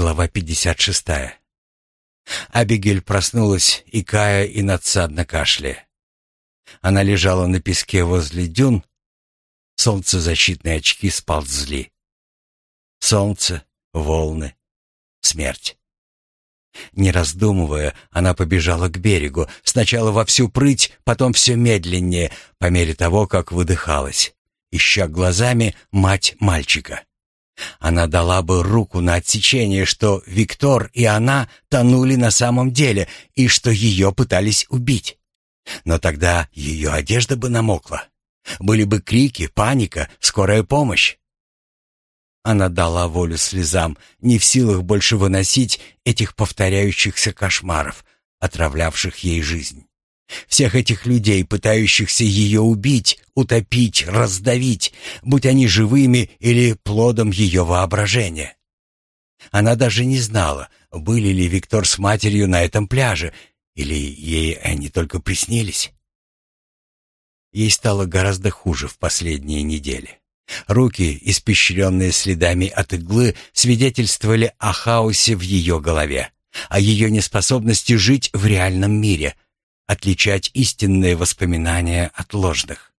Глава 56. Абигель проснулась, икая и надсадно кашляя. Она лежала на песке возле дюн. Солнцезащитные очки сползли. Солнце, волны, смерть. Не раздумывая, она побежала к берегу, сначала во всю прыть, потом все медленнее, по мере того, как выдыхалась, ища глазами мать мальчика. Она дала бы руку на отсечение, что Виктор и она тонули на самом деле и что ее пытались убить. Но тогда ее одежда бы намокла. Были бы крики, паника, скорая помощь. Она дала волю слезам, не в силах больше выносить этих повторяющихся кошмаров, отравлявших ей жизнь. Всех этих людей, пытающихся ее убить, утопить, раздавить, будь они живыми или плодом ее воображения. Она даже не знала, были ли Виктор с матерью на этом пляже, или ей они только приснились. Ей стало гораздо хуже в последние недели. Руки, испещренные следами от иглы, свидетельствовали о хаосе в ее голове, о ее неспособности жить в реальном мире — отличать истинные воспоминания от ложных.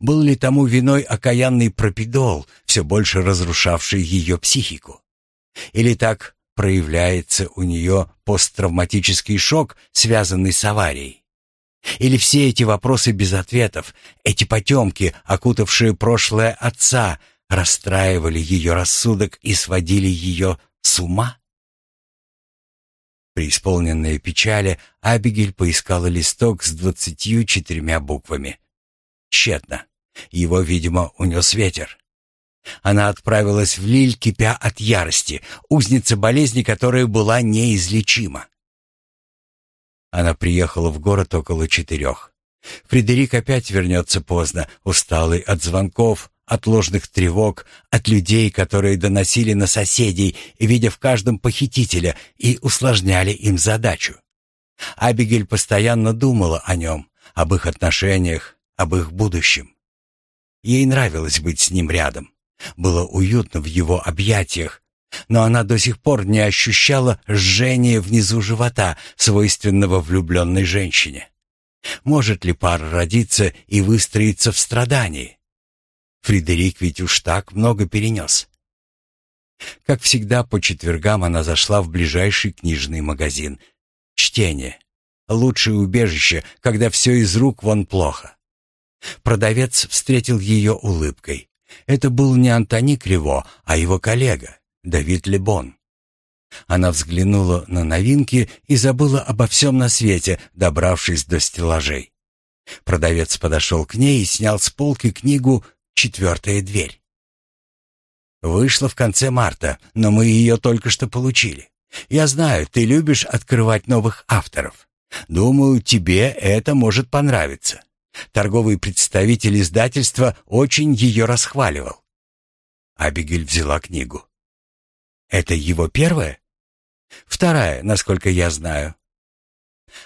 Был ли тому виной окаянный пропидол, все больше разрушавший ее психику? Или так проявляется у нее посттравматический шок, связанный с аварией? Или все эти вопросы без ответов, эти потемки, окутавшие прошлое отца, расстраивали ее рассудок и сводили ее с ума? Преисполненная печали, Абигель поискала листок с двадцатью четырьмя буквами. Тщетно. Его, видимо, унес ветер. Она отправилась в Лиль, кипя от ярости, узница болезни, которая была неизлечима. Она приехала в город около четырех. Фредерик опять вернется поздно, усталый от звонков, от ложных тревог, от людей, которые доносили на соседей, видя в каждом похитителя и усложняли им задачу. Абигель постоянно думала о нем, об их отношениях, об их будущем. Ей нравилось быть с ним рядом. Было уютно в его объятиях, но она до сих пор не ощущала жжения внизу живота, свойственного влюбленной женщине. Может ли пара родиться и выстроиться в страдании? Фредерик ведь уж так много перенес. Как всегда, по четвергам она зашла в ближайший книжный магазин. Чтение. Лучшее убежище, когда все из рук вон плохо. Продавец встретил ее улыбкой. Это был не Антони Криво, а его коллега, Давид Лебон. Она взглянула на новинки и забыла обо всем на свете, добравшись до стеллажей. Продавец подошел к ней и снял с полки книгу четвертая дверь. Вышла в конце марта, но мы ее только что получили. Я знаю, ты любишь открывать новых авторов. Думаю, тебе это может понравиться. Торговый представитель издательства очень ее расхваливал. Абигель взяла книгу. Это его первая? Вторая, насколько я знаю.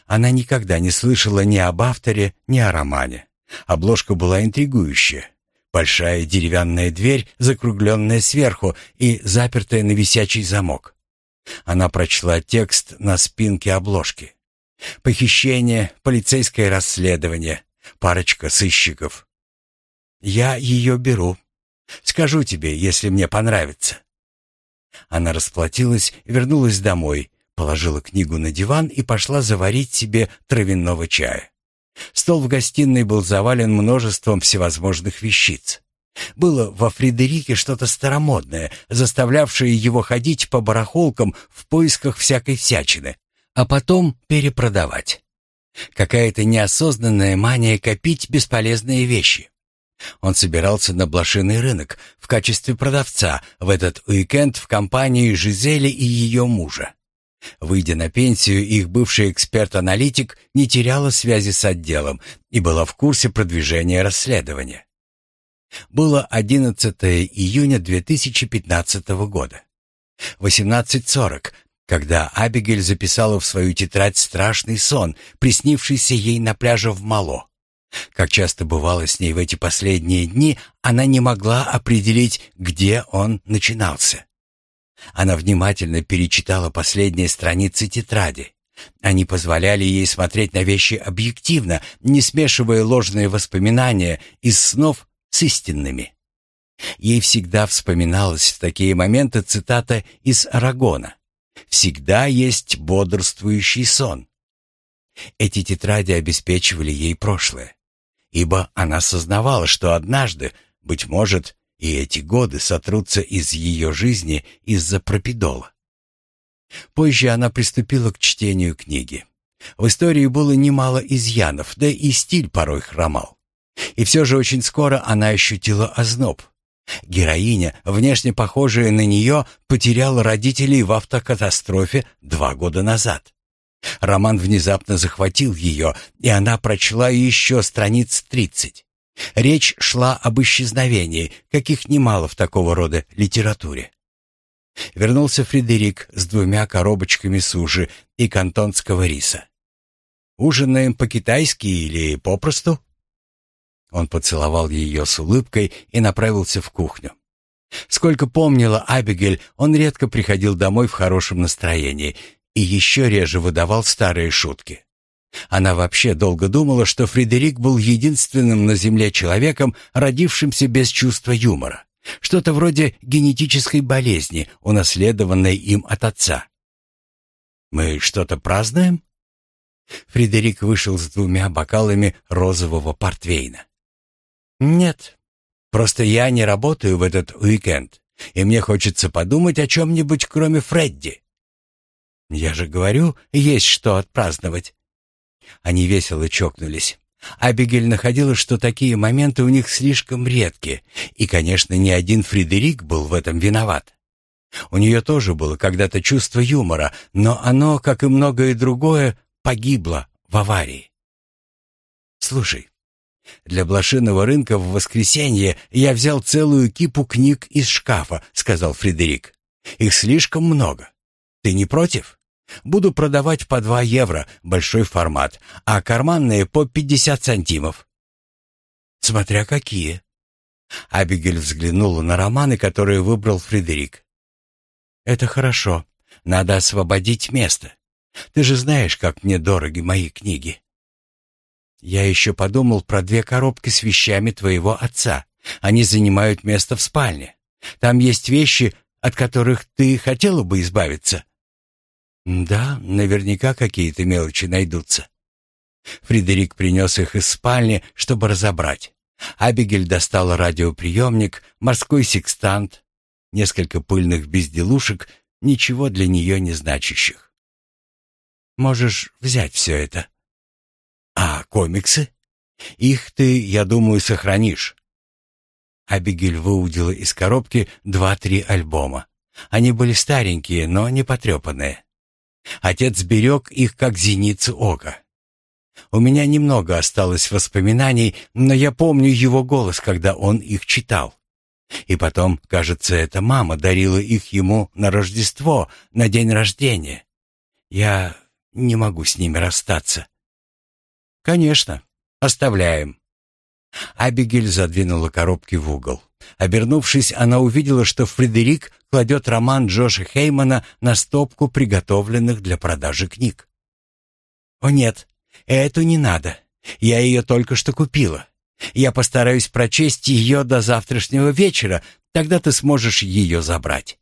Она никогда не слышала ни об авторе, ни о романе. Обложка была интригующая. Большая деревянная дверь, закругленная сверху и запертая на висячий замок. Она прочла текст на спинке обложки. «Похищение, полицейское расследование, парочка сыщиков». «Я ее беру. Скажу тебе, если мне понравится». Она расплатилась, вернулась домой, положила книгу на диван и пошла заварить себе травяного чая. Стол в гостиной был завален множеством всевозможных вещиц. Было во Фредерике что-то старомодное, заставлявшее его ходить по барахолкам в поисках всякой всячины, а потом перепродавать. Какая-то неосознанная мания копить бесполезные вещи. Он собирался на блошиный рынок в качестве продавца в этот уикенд в компании Жизели и ее мужа. Выйдя на пенсию, их бывший эксперт-аналитик не теряла связи с отделом и была в курсе продвижения расследования. Было 11 июня 2015 года. 18.40, когда Абигель записала в свою тетрадь страшный сон, приснившийся ей на пляже в Мало. Как часто бывало с ней в эти последние дни, она не могла определить, где он начинался. Она внимательно перечитала последние страницы тетради. Они позволяли ей смотреть на вещи объективно, не смешивая ложные воспоминания из снов с истинными. Ей всегда вспоминалась в такие моменты цитата из Арагона. «Всегда есть бодрствующий сон». Эти тетради обеспечивали ей прошлое, ибо она сознавала, что однажды, быть может, и эти годы сотрутся из ее жизни из-за пропидола. Позже она приступила к чтению книги. В истории было немало изъянов, да и стиль порой хромал. И все же очень скоро она ощутила озноб. Героиня, внешне похожая на нее, потеряла родителей в автокатастрофе два года назад. Роман внезапно захватил ее, и она прочла еще страниц тридцать. Речь шла об исчезновении, каких немало в такого рода литературе. Вернулся Фредерик с двумя коробочками суши и кантонского риса. «Ужинаем по-китайски или попросту?» Он поцеловал ее с улыбкой и направился в кухню. Сколько помнила Абигель, он редко приходил домой в хорошем настроении и еще реже выдавал старые шутки. Она вообще долго думала, что Фредерик был единственным на Земле человеком, родившимся без чувства юмора. Что-то вроде генетической болезни, унаследованной им от отца. «Мы что-то празднуем?» Фредерик вышел с двумя бокалами розового портвейна. «Нет, просто я не работаю в этот уикенд, и мне хочется подумать о чем-нибудь, кроме Фредди». «Я же говорю, есть что отпраздновать». Они весело чокнулись. Абигель находила, что такие моменты у них слишком редки, и, конечно, ни один Фредерик был в этом виноват. У нее тоже было когда-то чувство юмора, но оно, как и многое другое, погибло в аварии. «Слушай, для блошиного рынка в воскресенье я взял целую кипу книг из шкафа», — сказал Фредерик. «Их слишком много. Ты не против?» Буду продавать по 2 евро, большой формат, а карманные по 50 сантимов. Смотря какие. Абигель взглянула на романы, которые выбрал Фредерик. Это хорошо. Надо освободить место. Ты же знаешь, как мне дороги мои книги. Я еще подумал про две коробки с вещами твоего отца. Они занимают место в спальне. Там есть вещи, от которых ты хотела бы избавиться. Да, наверняка какие-то мелочи найдутся. Фредерик принес их из спальни, чтобы разобрать. Абигель достала радиоприемник, морской секстант, несколько пыльных безделушек, ничего для нее не значащих. Можешь взять все это. А комиксы? Их ты, я думаю, сохранишь. Абигель выудила из коробки два-три альбома. Они были старенькие, но не потрепанные. Отец берег их, как зеницу ока. У меня немного осталось воспоминаний, но я помню его голос, когда он их читал. И потом, кажется, эта мама дарила их ему на Рождество, на день рождения. Я не могу с ними расстаться. Конечно, оставляем. Абигель задвинула коробки в угол. Обернувшись, она увидела, что Фредерик кладет роман Джоша Хеймана на стопку приготовленных для продажи книг. «О нет, эту не надо. Я ее только что купила. Я постараюсь прочесть ее до завтрашнего вечера, тогда ты сможешь ее забрать».